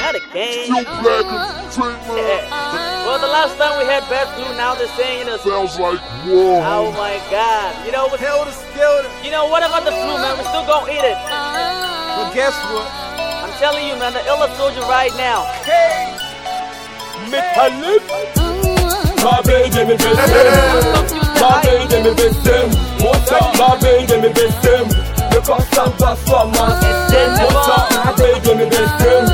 Not again. Still black entertainment. Yeah. Well, the last time we had Best Blue, now they're saying it. Sounds like war. Oh my God! You know what? Hell to skill. You know what about the flu, man? We still gonna eat it. But guess what? I'm telling you, man, the illest soldier right now. Hey. Metallic. My baby, me best My baby, me best What's up, my baby, me best Because I'm performance What's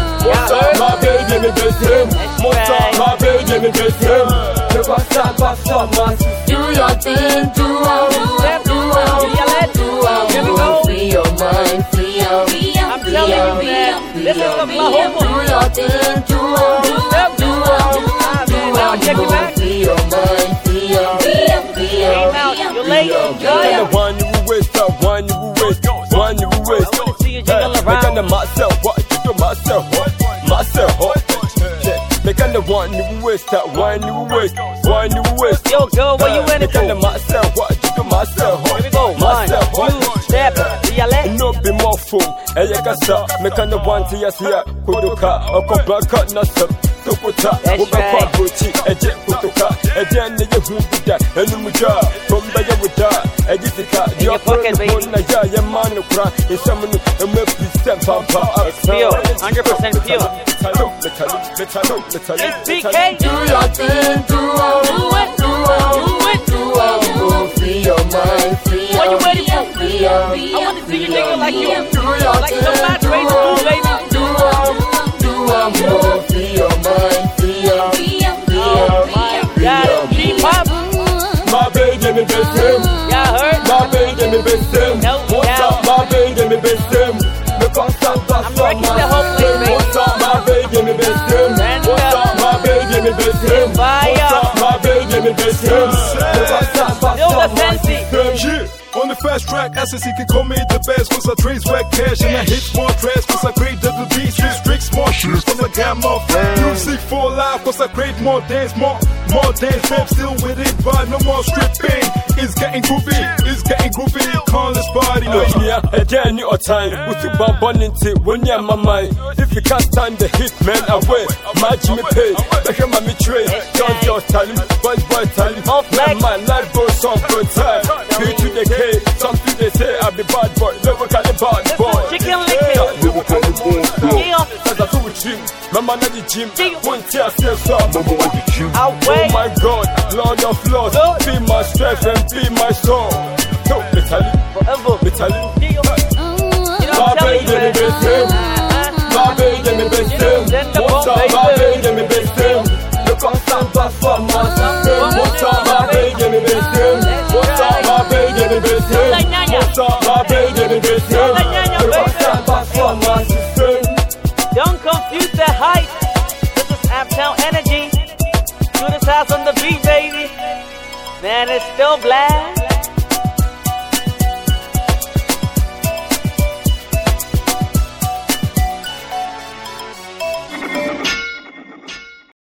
up, my baby, me best What's up, my baby, me best What's up, my baby, me best Because I'm Do your thing, do all, do all, do all. Here we go. Free your mind, free your, free your, I'm telling you, man, this is Oklahoma. Do your thing, do all, do all, do Now all. check it back. Free your mind, free your, free your, free your. Came out. You're late. And the Jaya. one you waste, the one you waste, one you waste. I wanna see you jiggle around. Making the myself, what you do myself, what one you waste, that one you waste, one you waste. Yo, girl, what you in it the for? myself, what you do myself, we go. One, myself, what. step. Dialect. No be more fool, ɛyɛ kasa meka ne wante yɛseɛ kodoka ɔkɔbra ka nasɛm tokuta That's wobɛkɔ right. abrokyi ɛgye kotoka ɛdeɛ ne yɛ hu bi da ɛnom dwa fam bɛyɛ wo da ɛgye sika deɛ your pocket, ɔpɛ no ho baby. Yɛ a yɛma no kora nsɛm no ɛma fi sɛ mpampa It's pure, 100% pure. It's BK. Do your thing, do all, Do it. do all, Do it. do all. Oh, free your mind, free What you your, for? free your. I want to see you nigga like you. Do your thing, some do race all, fool, baby. do all, do all. Oh, me best him. Y'all heard? My baby, me best him. No What's doubt. up, my baby, me best him. Because I'm I'm wrecking the whole place. What's up, my baby, me best him. What's up. up, my baby, me best him. What's up, my baby, me best him. Because I'm Still the fancy. Yeah. On the fast track, SSC can call me the best Cause I trade swag cash and I hit more trash Cause I create the beats, restrict more shoes Cause I got more music for life Cause I create more dance, more, more dance Rap still with it, but no more stripping It's getting groovy, it's getting groovy Call this party now Oinia, again you are time. With the bambon into when you're my mind. If you can't stand the hit, man, away. Match me pay. The him me trade. Don't your time. Boys, boy, time. Off Let flag. my life goes on for time. B to the K. Something they say, I be bad boy. Never can the bad boy. Mama, not the gym. Gym. One tear, say so. Mama with the cute. Out Oh my God, Lord of Lords, Good. be my strength and be my soul. No, me tell you, Forever. me tell you. You know My baby, you, me best him. man. My baby, me best him. What's up, my baby. baby, me best him. The constant performance. What's up, my baby, me best him. What's up, my baby, me best him. What's up, my baby, me best him. The beat, baby. Man, it's still black.